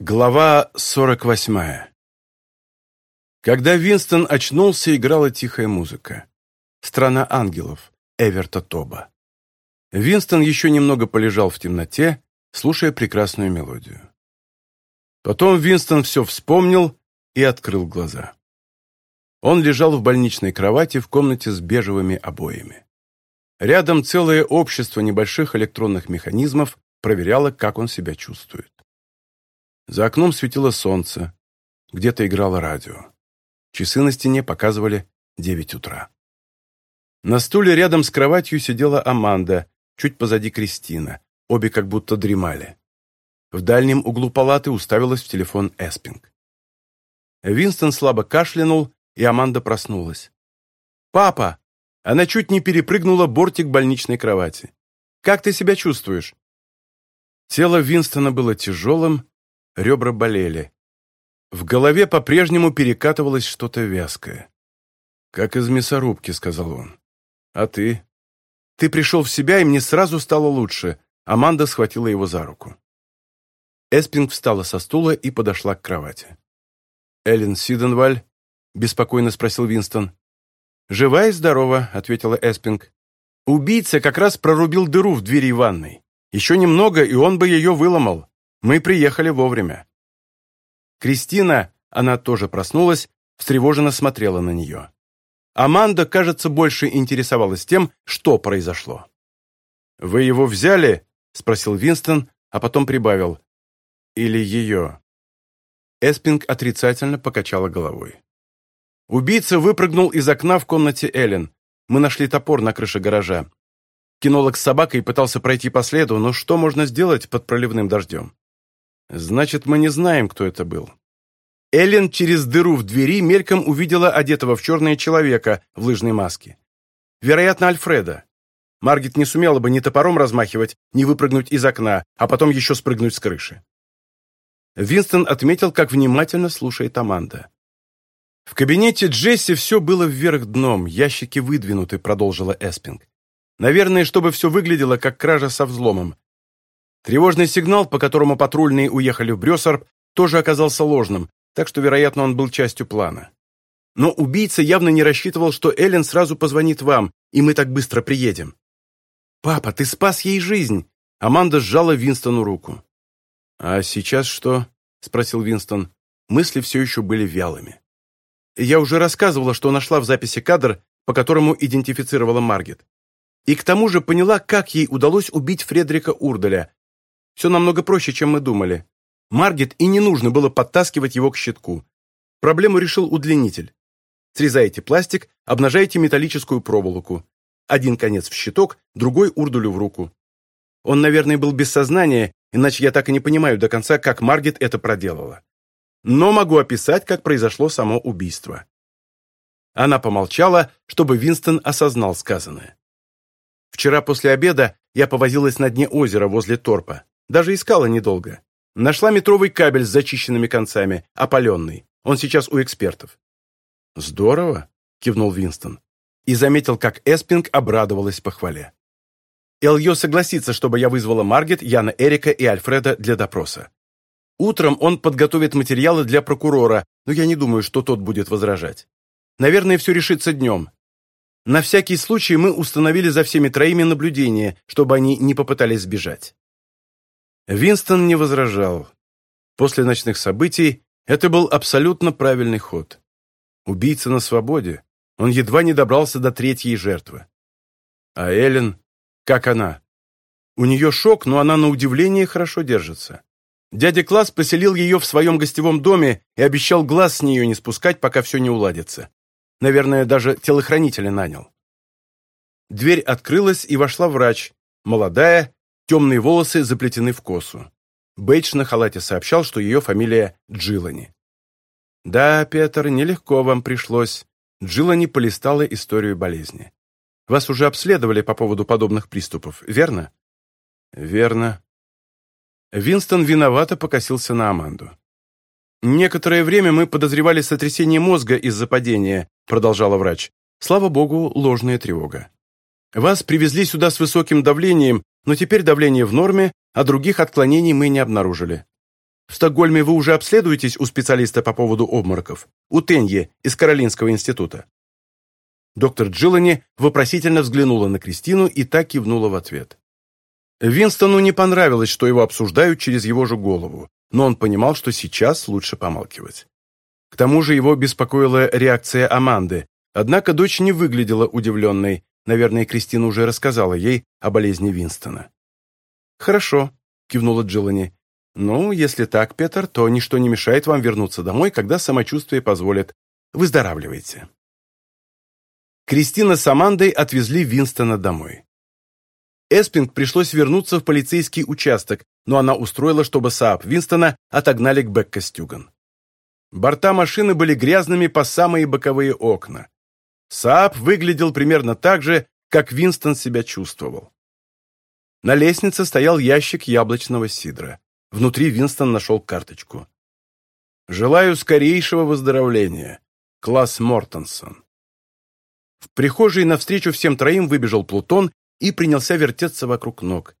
Глава 48. Когда Винстон очнулся, играла тихая музыка. «Страна ангелов» Эверта Тоба. Винстон еще немного полежал в темноте, слушая прекрасную мелодию. Потом Винстон все вспомнил и открыл глаза. Он лежал в больничной кровати в комнате с бежевыми обоями. Рядом целое общество небольших электронных механизмов проверяло, как он себя чувствует. За окном светило солнце. Где-то играло радио. Часы на стене показывали 9 утра. На стуле рядом с кроватью сидела Аманда, чуть позади Кристина. Обе как будто дремали. В дальнем углу палаты уставилась в телефон Эспинг. Винстон слабо кашлянул, и Аманда проснулась. «Папа!» Она чуть не перепрыгнула бортик больничной кровати. «Как ты себя чувствуешь?» Тело Винстона было тяжелым, Ребра болели. В голове по-прежнему перекатывалось что-то вязкое. «Как из мясорубки», — сказал он. «А ты?» «Ты пришел в себя, и мне сразу стало лучше», — Аманда схватила его за руку. Эспинг встала со стула и подошла к кровати. «Эллен Сиденваль?» — беспокойно спросил Винстон. «Жива и здорова», — ответила Эспинг. «Убийца как раз прорубил дыру в двери ванной. Еще немного, и он бы ее выломал. Мы приехали вовремя». Кристина, она тоже проснулась, встревоженно смотрела на нее. Аманда, кажется, больше интересовалась тем, что произошло. «Вы его взяли?» – спросил Винстон, а потом прибавил. «Или ее?» Эспинг отрицательно покачала головой. «Убийца выпрыгнул из окна в комнате Эллен. Мы нашли топор на крыше гаража. Кинолог с собакой пытался пройти по следу, но что можно сделать под проливным дождем? Значит, мы не знаем, кто это был. Эллен через дыру в двери мельком увидела одетого в черное человека в лыжной маске. Вероятно, Альфреда. Маргет не сумела бы ни топором размахивать, ни выпрыгнуть из окна, а потом еще спрыгнуть с крыши. Винстон отметил, как внимательно слушает Аманда. «В кабинете Джесси все было вверх дном, ящики выдвинуты», — продолжила Эспинг. «Наверное, чтобы все выглядело, как кража со взломом. Тревожный сигнал, по которому патрульные уехали в Брёсарп, тоже оказался ложным, так что, вероятно, он был частью плана. Но убийца явно не рассчитывал, что Эллен сразу позвонит вам, и мы так быстро приедем. «Папа, ты спас ей жизнь!» Аманда сжала Винстону руку. «А сейчас что?» — спросил Винстон. Мысли все еще были вялыми. Я уже рассказывала, что нашла в записи кадр, по которому идентифицировала Маргет. И к тому же поняла, как ей удалось убить Фредерика Урделя, Все намного проще, чем мы думали. Маргет и не нужно было подтаскивать его к щитку. Проблему решил удлинитель. Срезаете пластик, обнажаете металлическую проволоку. Один конец в щиток, другой Урдулю в руку. Он, наверное, был без сознания, иначе я так и не понимаю до конца, как Маргет это проделала но могу описать, как произошло само убийство». Она помолчала, чтобы Винстон осознал сказанное. «Вчера после обеда я повозилась на дне озера возле торпа. Даже искала недолго. Нашла метровый кабель с зачищенными концами, опаленный. Он сейчас у экспертов». «Здорово», — кивнул Винстон. И заметил, как Эспинг обрадовалась похвале. Эльё согласится, чтобы я вызвала Маргет, Яна Эрика и Альфреда для допроса. Утром он подготовит материалы для прокурора, но я не думаю, что тот будет возражать. Наверное, все решится днем. На всякий случай мы установили за всеми троими наблюдение, чтобы они не попытались сбежать. Винстон не возражал. После ночных событий это был абсолютно правильный ход. Убийца на свободе. Он едва не добрался до третьей жертвы. А Эллен, как она? У нее шок, но она на удивление хорошо держится. Дядя Класс поселил ее в своем гостевом доме и обещал глаз с нее не спускать, пока все не уладится. Наверное, даже телохранителя нанял. Дверь открылась, и вошла врач, молодая, темные волосы заплетены в косу. Бейдж на халате сообщал, что ее фамилия Джилани. «Да, Петр, нелегко вам пришлось». Джилани полистала историю болезни. «Вас уже обследовали по поводу подобных приступов, верно?» «Верно», Винстон виновато покосился на Аманду. «Некоторое время мы подозревали сотрясение мозга из-за падения», продолжала врач. «Слава богу, ложная тревога. Вас привезли сюда с высоким давлением, но теперь давление в норме, а других отклонений мы не обнаружили. В Стокгольме вы уже обследуетесь у специалиста по поводу обмороков, у Тенье из Каролинского института». Доктор Джилани вопросительно взглянула на Кристину и так кивнула в ответ. Винстону не понравилось, что его обсуждают через его же голову, но он понимал, что сейчас лучше помалкивать. К тому же его беспокоила реакция Аманды, однако дочь не выглядела удивленной, наверное, Кристина уже рассказала ей о болезни Винстона. «Хорошо», — кивнула Джелани. «Ну, если так, Петр, то ничто не мешает вам вернуться домой, когда самочувствие позволит. Выздоравливайте». Кристина с Амандой отвезли Винстона домой. Эспинг пришлось вернуться в полицейский участок, но она устроила, чтобы Саап Винстона отогнали к Бекка Стюган. Борта машины были грязными по самые боковые окна. Саап выглядел примерно так же, как Винстон себя чувствовал. На лестнице стоял ящик яблочного сидра. Внутри Винстон нашел карточку. «Желаю скорейшего выздоровления. Класс Мортенсон». В прихожей навстречу всем троим выбежал Плутон и принялся вертеться вокруг ног.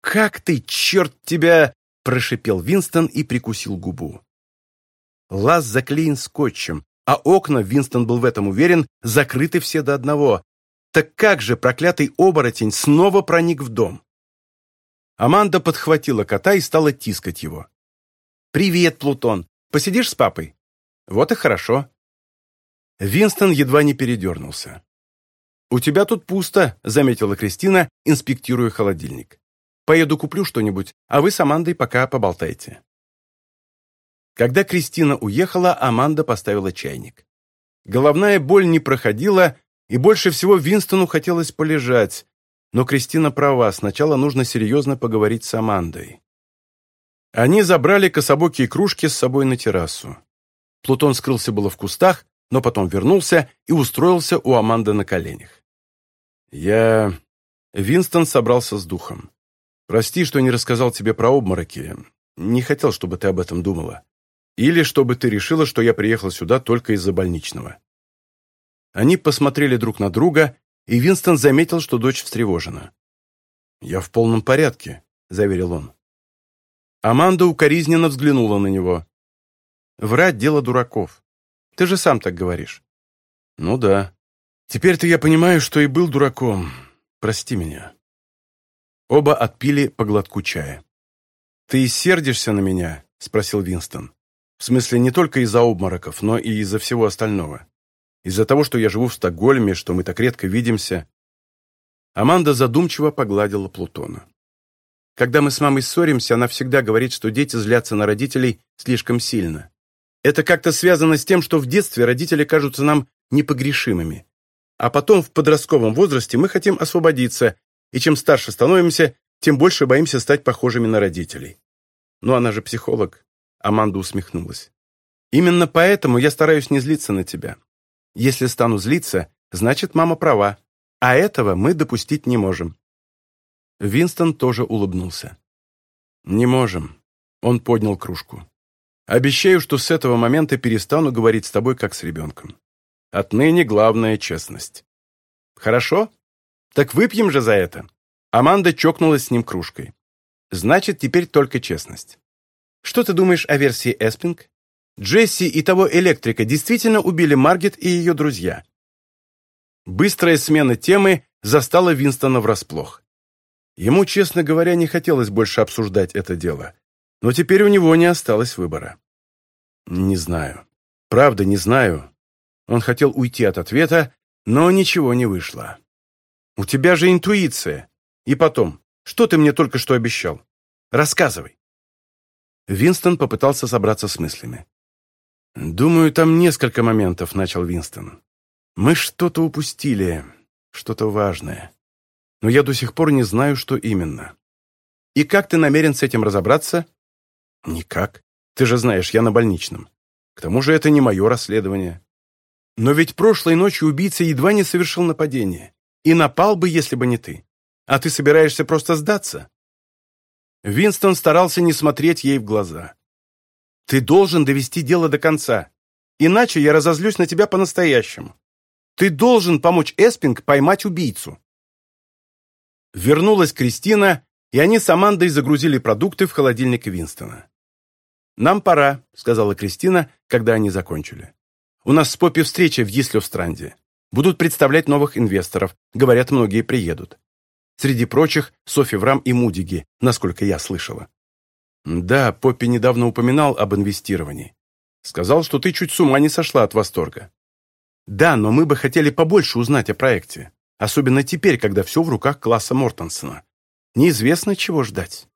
«Как ты, черт тебя!» – прошипел Винстон и прикусил губу. Лаз заклеен скотчем, а окна Винстон был в этом уверен, закрыты все до одного. Так как же проклятый оборотень снова проник в дом? Аманда подхватила кота и стала тискать его. «Привет, Плутон! Посидишь с папой?» «Вот и хорошо». Винстон едва не передернулся. «У тебя тут пусто», — заметила Кристина, инспектируя холодильник. «Поеду куплю что-нибудь, а вы с Амандой пока поболтайте». Когда Кристина уехала, Аманда поставила чайник. Головная боль не проходила, и больше всего Винстону хотелось полежать. Но Кристина права, сначала нужно серьезно поговорить с Амандой. Они забрали кособокие кружки с собой на террасу. Плутон скрылся было в кустах, но потом вернулся и устроился у Аманды на коленях. «Я...» Винстон собрался с духом. «Прости, что не рассказал тебе про обмороки. Не хотел, чтобы ты об этом думала. Или чтобы ты решила, что я приехал сюда только из-за больничного». Они посмотрели друг на друга, и Винстон заметил, что дочь встревожена. «Я в полном порядке», — заверил он. Аманда укоризненно взглянула на него. «Врать — дело дураков. Ты же сам так говоришь». «Ну да. Теперь-то я понимаю, что и был дураком. Прости меня». Оба отпили по глотку чая. «Ты сердишься на меня?» — спросил Винстон. В смысле, не только из-за обмороков, но и из-за всего остального. Из-за того, что я живу в Стокгольме, что мы так редко видимся. Аманда задумчиво погладила Плутона. Когда мы с мамой ссоримся, она всегда говорит, что дети злятся на родителей слишком сильно. Это как-то связано с тем, что в детстве родители кажутся нам непогрешимыми. А потом в подростковом возрасте мы хотим освободиться, и чем старше становимся, тем больше боимся стать похожими на родителей. Ну, она же психолог. Аманда усмехнулась. «Именно поэтому я стараюсь не злиться на тебя. Если стану злиться, значит, мама права, а этого мы допустить не можем». Винстон тоже улыбнулся. «Не можем». Он поднял кружку. «Обещаю, что с этого момента перестану говорить с тобой, как с ребенком. Отныне главная честность». «Хорошо? Так выпьем же за это». Аманда чокнулась с ним кружкой. «Значит, теперь только честность». Что ты думаешь о версии Эспинг? Джесси и того электрика действительно убили Маргет и ее друзья. Быстрая смена темы застала Винстона врасплох. Ему, честно говоря, не хотелось больше обсуждать это дело. Но теперь у него не осталось выбора. «Не знаю. Правда, не знаю». Он хотел уйти от ответа, но ничего не вышло. «У тебя же интуиция. И потом, что ты мне только что обещал? Рассказывай». Винстон попытался собраться с мыслями. «Думаю, там несколько моментов», — начал Винстон. «Мы что-то упустили, что-то важное. Но я до сих пор не знаю, что именно. И как ты намерен с этим разобраться?» «Никак. Ты же знаешь, я на больничном. К тому же это не мое расследование. Но ведь прошлой ночью убийца едва не совершил нападение. И напал бы, если бы не ты. А ты собираешься просто сдаться?» Винстон старался не смотреть ей в глаза. «Ты должен довести дело до конца, иначе я разозлюсь на тебя по-настоящему. Ты должен помочь Эспинг поймать убийцу». Вернулась Кристина, и они с Амандой загрузили продукты в холодильник Винстона. «Нам пора», — сказала Кристина, когда они закончили. «У нас с Поппи встреча в Дислёвстранде. Будут представлять новых инвесторов. Говорят, многие приедут среди прочих Софи Врам и Мудиги, насколько я слышала. Да, Поппи недавно упоминал об инвестировании. Сказал, что ты чуть с ума не сошла от восторга. Да, но мы бы хотели побольше узнать о проекте. Особенно теперь, когда все в руках класса Мортенсона. Неизвестно, чего ждать.